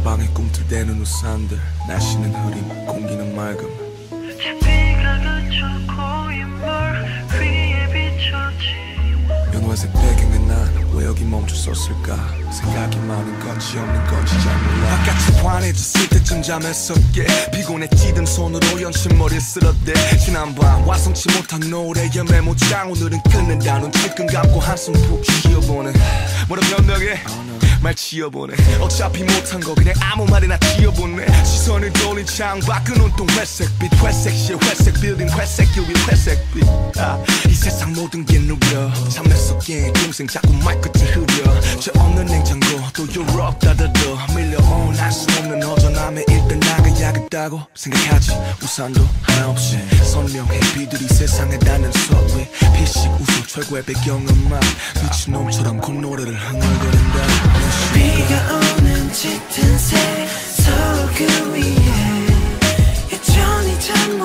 방에 꿈틀대는 우산들 날씨는 흐림 공기는 맑음. 비가 그쳐 고인물 위에 비춰진 연화색 배경에 난왜 여기 멈춰섰을까? 생각이 많은 건지 없는 건지 잘 몰라 바깥이 환해졌을 때쯤 잠에서 깨 피곤해지던 손으로 연신머리를 쓸어대. 지난밤 완성치 못한 노래의 메모장. 오늘은 끝낸다 눈 질끈 감고 한숨 푹 쉬어보네. 뭐라 변명해 말 지어보네. 어차피 못한 거 그냥 아무 말이나 지어보네. 시선을 돌린 창밖은 온통 회색빛 회색실 회색 빌딩 회색 유리 회색빛. 아, 이 세상 모든 게 누려. 잠에 섞인 동생 자꾸 말 끝을 흐려. 저 없는 냉장고 또 유럽 따다도 밀려온 알수 없는 허전함에 일단 나가야겠다고 생각하지. 우산도 하나 없이 선명해. 비들이 세상에 닿는 소리 피식 웃음 최고의 배경음악. 미친놈처럼 콧노래를 흥얼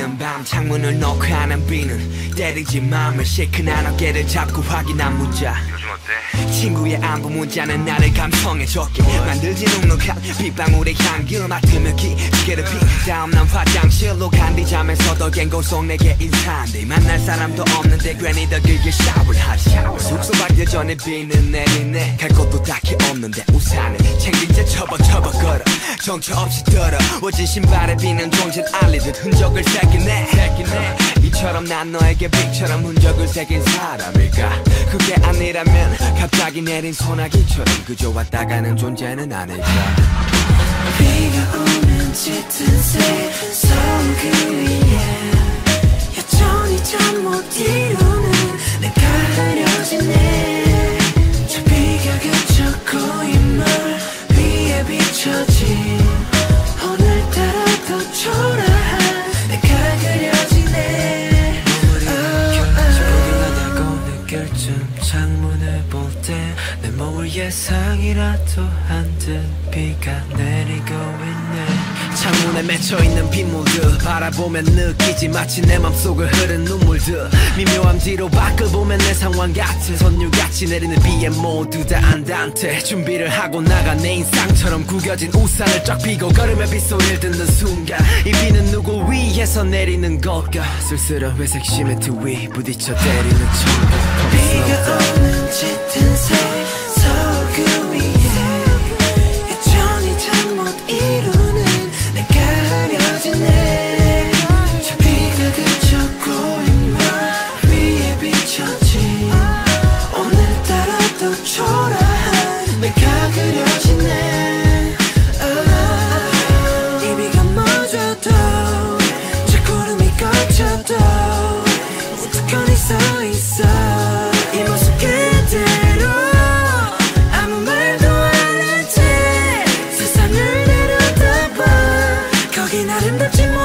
내리는 밤 창문을 놓고 하는 비는 때리지 마음을 시큰한 어깨를 잡고 확인한 문자. 친구의 안부 문자는 나를 감성에 젖게 만들지 눅눅한 빗방울의 향기 맡으며 기계를 피 다음 난 화장실로 간 뒤 잠에서도 갱고 속 내게 인사한대. 만날 사람도 없는데 괜히 더 길게 샤워를 하지. 숙소밖에 전에 비는 내리네. 갈 곳도 딱히 없는데 우산을 챙긴 채 접어 정처 없이 더러워진 신발에 비는 종짓 알리듯 흔적을 새기네. 이처럼 난 너에게 빛처럼 흔적을 새긴 사람일까? 그게 아니라면 갑자기 내린 소나기처럼 그저 왔다 가는 존재는 아닐까? 비가 오는 짙은 새서그 위에 여전히 잠못 이루 창문을 볼 때 내 몸을 예상이라도 한 듯 비가 내리고 있네. 창문에 맺혀있는 빗물들 바라보면 느끼지 마치 내 맘속을 흐른 눈물들 미묘한 뒤로 밖을 보면 내 상황 같은 선율같이 내리는 비에 모두 다 안단테 준비를 하고 나가 내 인상처럼 구겨진 우산을 쫙 펴고 걸음의 빗소리를 듣는 순간 이 비는 누구 위에서 내리는 걸까? 쓸쓸한 회색 시멘트 위 부딪혀 때리는 천국. 비가 오는 짙은 새 여긴 아름답지 못 뭐.